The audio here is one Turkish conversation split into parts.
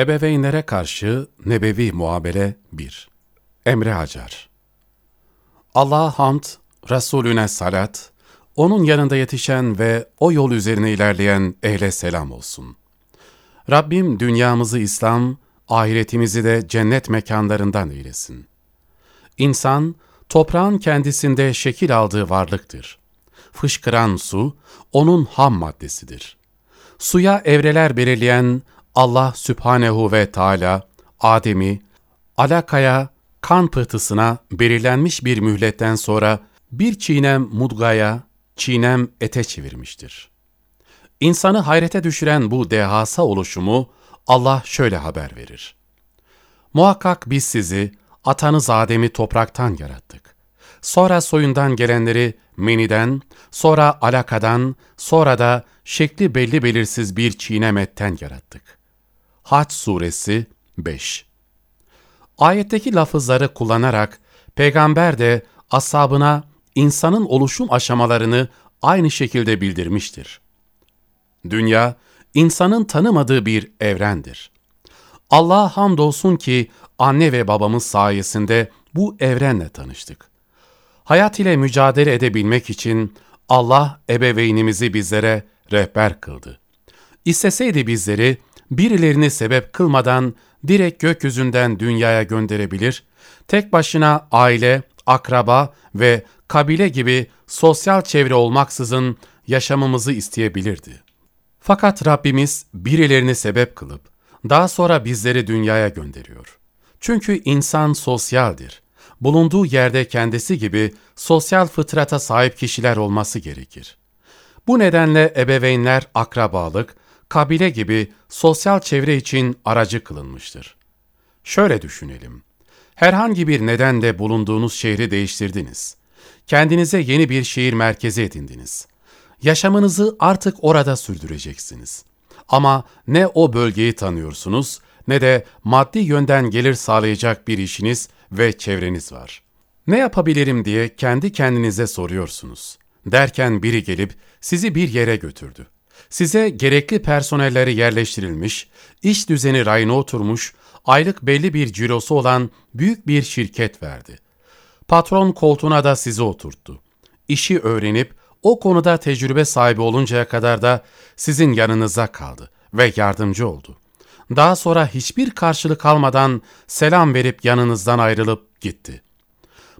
Ebeveynlere karşı nebevi muamele 1. Emre Hacar Allah'a hamd, Resulüne salat, onun yanında yetişen ve o yol üzerine ilerleyen ehle selam olsun. Rabbim dünyamızı İslam, ahiretimizi de cennet mekanlarından eylesin. İnsan, toprağın kendisinde şekil aldığı varlıktır. Fışkıran su, onun ham maddesidir. Suya evreler belirleyen Allah Sübhanehu ve Teala, Adem'i, alakaya, kan pıhtısına belirlenmiş bir mühletten sonra bir çiğnem mudgaya, çiğnem ete çevirmiştir. İnsanı hayrete düşüren bu dehasa oluşumu Allah şöyle haber verir. Muhakkak biz sizi, atanız Adem'i topraktan yarattık. Sonra soyundan gelenleri meniden, sonra alakadan, sonra da şekli belli belirsiz bir çiğnem etten yarattık. Haç Suresi 5 Ayetteki lafızları kullanarak peygamber de ashabına insanın oluşum aşamalarını aynı şekilde bildirmiştir. Dünya, insanın tanımadığı bir evrendir. Allah'a hamdolsun ki anne ve babamız sayesinde bu evrenle tanıştık. Hayat ile mücadele edebilmek için Allah ebeveynimizi bizlere rehber kıldı. İsteseydi bizleri birilerini sebep kılmadan direkt gökyüzünden dünyaya gönderebilir, tek başına aile, akraba ve kabile gibi sosyal çevre olmaksızın yaşamımızı isteyebilirdi. Fakat Rabbimiz birilerini sebep kılıp daha sonra bizleri dünyaya gönderiyor. Çünkü insan sosyaldir. Bulunduğu yerde kendisi gibi sosyal fıtrata sahip kişiler olması gerekir. Bu nedenle ebeveynler akrabalık, kabile gibi sosyal çevre için aracı kılınmıştır. Şöyle düşünelim. Herhangi bir nedenle bulunduğunuz şehri değiştirdiniz. Kendinize yeni bir şehir merkezi edindiniz. Yaşamınızı artık orada sürdüreceksiniz. Ama ne o bölgeyi tanıyorsunuz ne de maddi yönden gelir sağlayacak bir işiniz ve çevreniz var. Ne yapabilirim diye kendi kendinize soruyorsunuz. Derken biri gelip sizi bir yere götürdü. Size gerekli personelleri yerleştirilmiş, iş düzeni rayına oturmuş, aylık belli bir cirosu olan büyük bir şirket verdi. Patron koltuğuna da sizi oturttu. İşi öğrenip o konuda tecrübe sahibi oluncaya kadar da sizin yanınıza kaldı ve yardımcı oldu. Daha sonra hiçbir karşılık almadan selam verip yanınızdan ayrılıp gitti.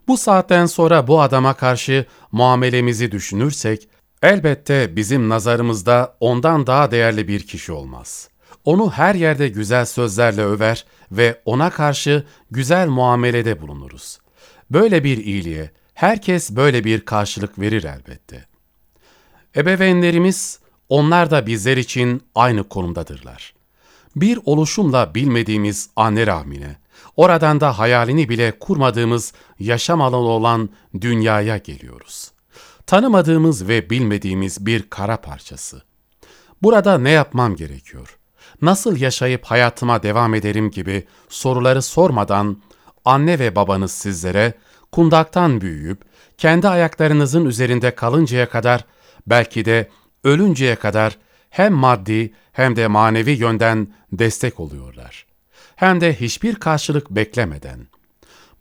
Bu saatten sonra bu adama karşı muamelemizi düşünürsek, elbette bizim nazarımızda ondan daha değerli bir kişi olmaz. Onu her yerde güzel sözlerle över ve ona karşı güzel muamelede bulunuruz. Böyle bir iyiliğe herkes böyle bir karşılık verir elbette. Ebeveynlerimiz, onlar da bizler için aynı konumdadırlar. Bir oluşumla bilmediğimiz anne rahmine, oradan da hayalini bile kurmadığımız yaşam alanı olan dünyaya geliyoruz. Tanımadığımız ve bilmediğimiz bir kara parçası. Burada ne yapmam gerekiyor? Nasıl yaşayıp hayatıma devam ederim gibi soruları sormadan anne ve babanız sizlere kundaktan büyüyüp kendi ayaklarınızın üzerinde kalıncaya kadar belki de ölünceye kadar hem maddi hem de manevi yönden destek oluyorlar. Hem de hiçbir karşılık beklemeden.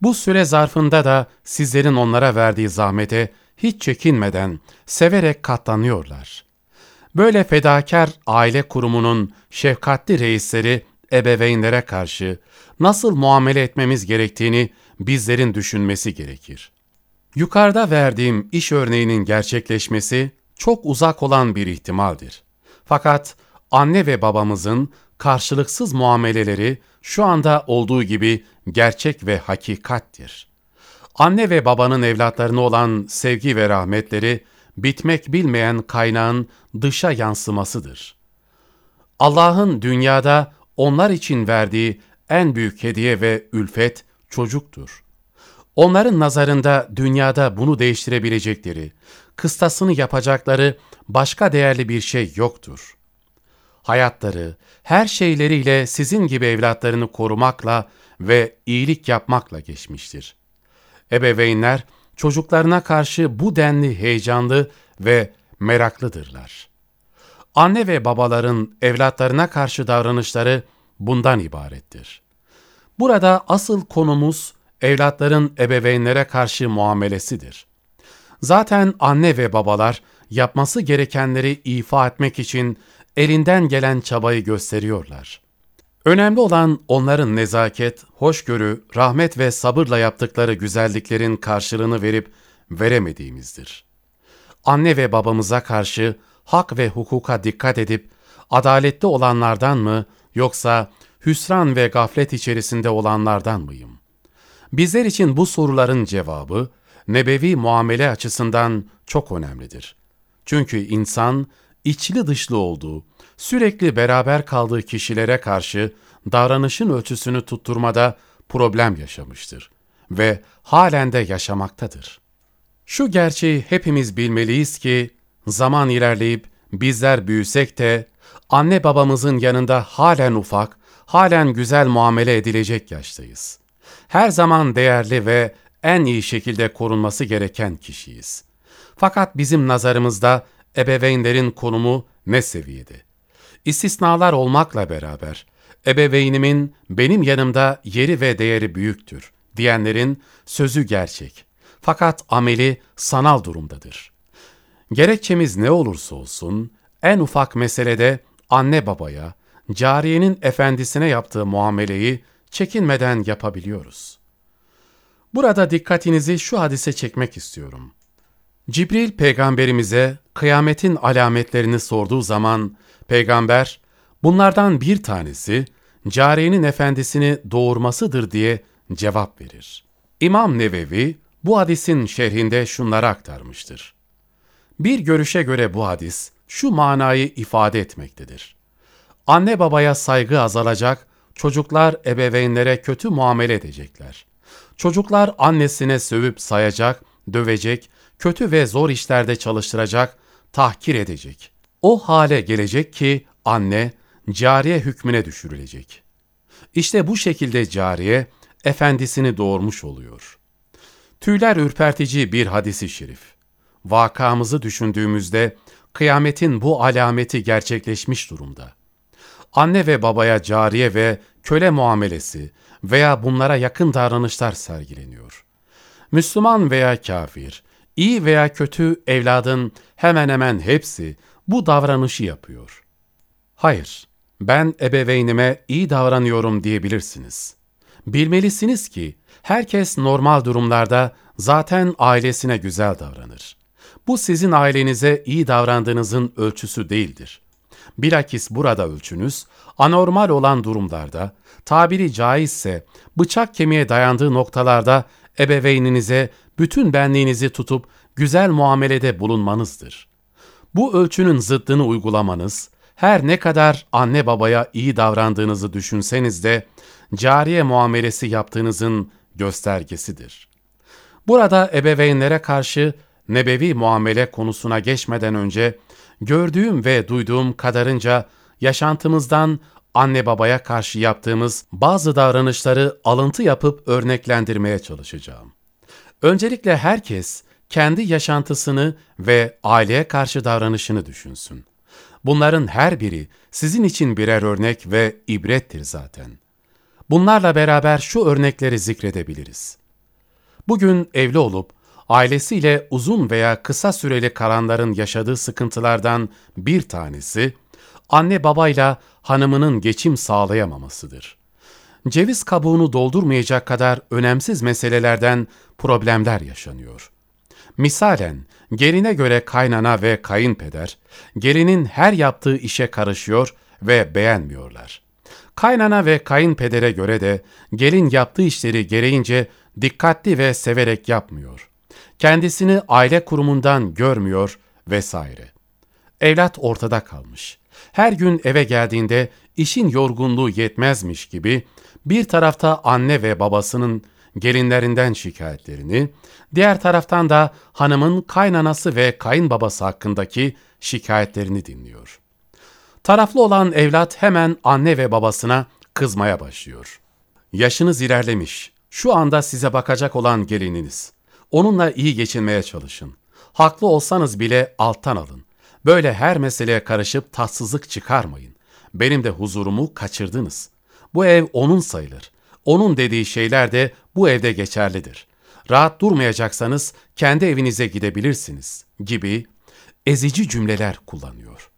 Bu süre zarfında da sizlerin onlara verdiği zahmete hiç çekinmeden, severek katlanıyorlar. Böyle fedakar aile kurumunun şefkatli reisleri ebeveynlere karşı nasıl muamele etmemiz gerektiğini bizlerin düşünmesi gerekir. Yukarıda verdiğim iş örneğinin gerçekleşmesi çok uzak olan bir ihtimaldir. Fakat anne ve babamızın karşılıksız muameleleri şu anda olduğu gibi gerçek ve hakikattir. Anne ve babanın evlatlarına olan sevgi ve rahmetleri bitmek bilmeyen kaynağın dışa yansımasıdır. Allah'ın dünyada onlar için verdiği en büyük hediye ve ülfet çocuktur. Onların nazarında dünyada bunu değiştirebilecekleri, kıstasını yapacakları başka değerli bir şey yoktur. Hayatları, her şeyleriyle sizin gibi evlatlarını korumakla ve iyilik yapmakla geçmiştir. Ebeveynler çocuklarına karşı bu denli heyecanlı ve meraklıdırlar. Anne ve babaların evlatlarına karşı davranışları bundan ibarettir. Burada asıl konumuz evlatların ebeveynlere karşı muamelesidir. Zaten anne ve babalar yapması gerekenleri ifa etmek için elinden gelen çabayı gösteriyorlar. Önemli olan onların nezaket, hoşgörü, rahmet ve sabırla yaptıkları güzelliklerin karşılığını verip veremediğimizdir. Anne ve babamıza karşı hak ve hukuka dikkat edip adaletli olanlardan mı yoksa hüsran ve gaflet içerisinde olanlardan mıyım? Bizler için bu soruların cevabı nebevi muamele açısından çok önemlidir. Çünkü insan içli dışlı olduğu, sürekli beraber kaldığı kişilere karşı davranışın ölçüsünü tutturmada problem yaşamıştır ve halen de yaşamaktadır. Şu gerçeği hepimiz bilmeliyiz ki zaman ilerleyip bizler büyüsek de anne babamızın yanında halen ufak, halen güzel muamele edilecek yaştayız. Her zaman değerli ve en iyi şekilde korunması gereken kişiyiz. Fakat bizim nazarımızda ebeveynlerin konumu ne seviyede? İstisnalar olmakla beraber ebeveynimin benim yanımda yeri ve değeri büyüktür diyenlerin sözü gerçek. Fakat ameli sanal durumdadır. Gerekçemiz ne olursa olsun en ufak meselede anne babaya, cariyenin efendisine yaptığı muameleyi çekinmeden yapabiliyoruz. Burada dikkatinizi şu hadise çekmek istiyorum. Cibril peygamberimize kıyametin alametlerini sorduğu zaman peygamber bunlardan bir tanesi cariyenin efendisini doğurmasıdır diye cevap verir. İmam Nevevi bu hadisin şerhinde şunları aktarmıştır. Bir görüşe göre bu hadis şu manayı ifade etmektedir. Anne babaya saygı azalacak, çocuklar ebeveynlere kötü muamele edecekler. Çocuklar annesine sövüp sayacak, dövecek, kötü ve zor işlerde çalıştıracak, tahkir edecek. O hale gelecek ki anne cariye hükmüne düşürülecek. İşte bu şekilde cariye efendisini doğurmuş oluyor. Tüyler ürpertici bir hadisi şerif. Vakamızı düşündüğümüzde kıyametin bu alameti gerçekleşmiş durumda. Anne ve babaya cariye ve köle muamelesi veya bunlara yakın davranışlar sergileniyor. Müslüman veya kafir, iyi veya kötü evladın hemen hemen hepsi bu davranışı yapıyor. Hayır, ben ebeveynime iyi davranıyorum diyebilirsiniz. Bilmelisiniz ki herkes normal durumlarda zaten ailesine güzel davranır. Bu sizin ailenize iyi davrandığınızın ölçüsü değildir. Bilakis burada ölçünüz, anormal olan durumlarda, tabiri caizse bıçak kemiğe dayandığı noktalarda ebeveyninize bütün benliğinizi tutup güzel muamelede bulunmanızdır. Bu ölçünün zıddını uygulamanız, her ne kadar anne babaya iyi davrandığınızı düşünseniz de cariye muamelesi yaptığınızın göstergesidir. Burada ebeveynlere karşı nebevi muamele konusuna geçmeden önce gördüğüm ve duyduğum kadarınca yaşantımızdan anne babaya karşı yaptığımız bazı davranışları alıntı yapıp örneklendirmeye çalışacağım. Öncelikle herkes kendi yaşantısını ve aileye karşı davranışını düşünsün. Bunların her biri sizin için birer örnek ve ibrettir zaten. Bunlarla beraber şu örnekleri zikredebiliriz. Bugün evli olup ailesiyle uzun veya kısa süreli kalanların yaşadığı sıkıntılardan bir tanesi, anne babayla hanımının geçim sağlayamamasıdır. Ceviz kabuğunu doldurmayacak kadar önemsiz meselelerden problemler yaşanıyor. Misalen, geline göre kaynana ve kayınpeder, gelinin her yaptığı işe karışıyor ve beğenmiyorlar. Kaynana ve kayınpedere göre de gelin yaptığı işleri gereğince dikkatli ve severek yapmıyor. Kendisini aile kurumundan görmüyor vesaire. Evlat ortada kalmış. Her gün eve geldiğinde işin yorgunluğu yetmezmiş gibi bir tarafta anne ve babasının gelinlerinden şikayetlerini, diğer taraftan da hanımın kaynanası ve kayınbabası hakkındaki şikayetlerini dinliyor. Taraflı olan evlat hemen anne ve babasına kızmaya başlıyor. Yaşınız ilerlemiş, şu anda size bakacak olan gelininiz. Onunla iyi geçinmeye çalışın. Haklı olsanız bile alttan alın. Böyle her meseleye karışıp tatsızlık çıkarmayın. Benim de huzurumu kaçırdınız. Bu ev onun sayılır. Onun dediği şeyler de bu evde geçerlidir. Rahat durmayacaksanız kendi evinize gidebilirsiniz gibi ezici cümleler kullanıyor.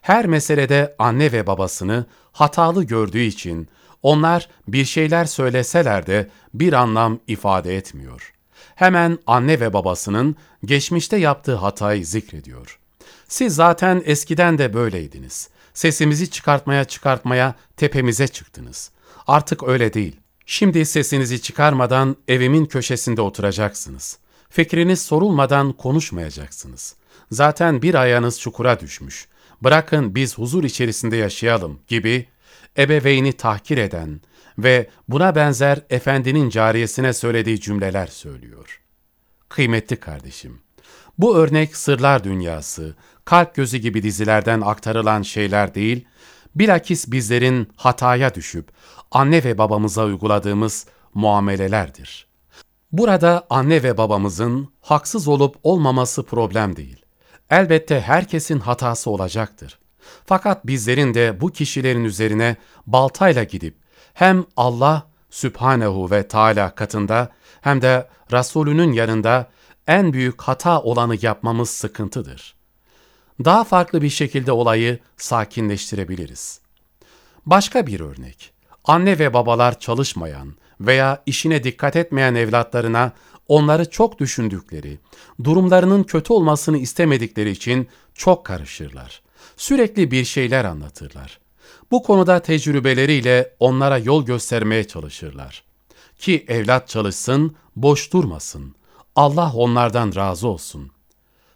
Her meselede anne ve babasını hatalı gördüğü için onlar bir şeyler söyleseler de bir anlam ifade etmiyor. Hemen anne ve babasının geçmişte yaptığı hatayı zikrediyor. Siz zaten eskiden de böyleydiniz. Sesimizi çıkartmaya çıkartmaya tepemize çıktınız. Artık öyle değil. Şimdi sesinizi çıkarmadan evimin köşesinde oturacaksınız. Fikriniz sorulmadan konuşmayacaksınız. Zaten bir ayağınız çukura düşmüş. Bırakın biz huzur içerisinde yaşayalım gibi ebeveyni tahkir eden ve buna benzer efendinin cariyesine söylediği cümleler söylüyor. Kıymetli kardeşim, bu örnek sırlar dünyası, kalp gözü gibi dizilerden aktarılan şeyler değil, bilakis bizlerin hataya düşüp anne ve babamıza uyguladığımız muamelelerdir. Burada anne ve babamızın haksız olup olmaması problem değil. Elbette herkesin hatası olacaktır. Fakat bizlerin de bu kişilerin üzerine baltayla gidip hem Allah Sübhanehu ve Teala katında hem de Resulünün yanında en büyük hata olanı yapmamız sıkıntıdır. Daha farklı bir şekilde olayı sakinleştirebiliriz. Başka bir örnek. Anne ve babalar çalışmayan veya işine dikkat etmeyen evlatlarına onları çok düşündükleri, durumlarının kötü olmasını istemedikleri için çok karışırlar. Sürekli bir şeyler anlatırlar. Bu konuda tecrübeleriyle onlara yol göstermeye çalışırlar. Ki evlat çalışsın, boş durmasın. Allah onlardan razı olsun.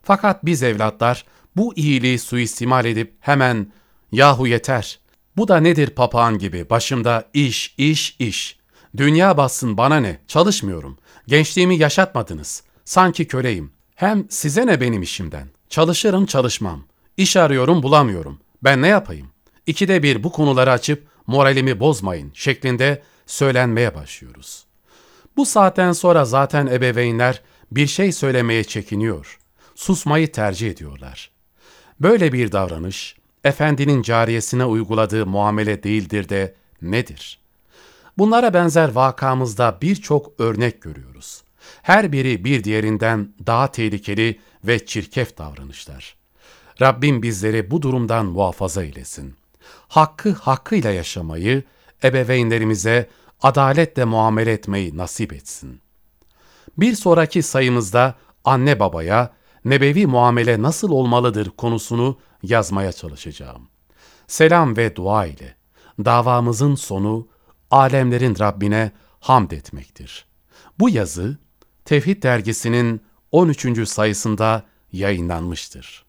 Fakat biz evlatlar bu iyiliği suistimal edip hemen yahu yeter. Bu da nedir papağan gibi başımda iş, iş, iş. Dünya bassın bana ne, çalışmıyorum. Gençliğimi yaşatmadınız. Sanki köleyim. Hem size ne benim işimden? Çalışırım çalışmam. İş arıyorum bulamıyorum. Ben ne yapayım? İkide bir bu konuları açıp moralimi bozmayın şeklinde söylenmeye başlıyoruz. Bu saatten sonra zaten ebeveynler bir şey söylemeye çekiniyor. Susmayı tercih ediyorlar. Böyle bir davranış, efendinin cariyesine uyguladığı muamele değildir de nedir? Bunlara benzer vakamızda birçok örnek görüyoruz. Her biri bir diğerinden daha tehlikeli ve çirkef davranışlar. Rabbim bizleri bu durumdan muhafaza eylesin. Hakkı hakkıyla yaşamayı, ebeveynlerimize adaletle muamele etmeyi nasip etsin. Bir sonraki sayımızda anne babaya nebevi muamele nasıl olmalıdır konusunu yazmaya çalışacağım. Selam ve dua ile davamızın sonu alemlerin Rabbine hamd etmektir. Bu yazı Tevhid dergisinin 13. sayısında yayınlanmıştır.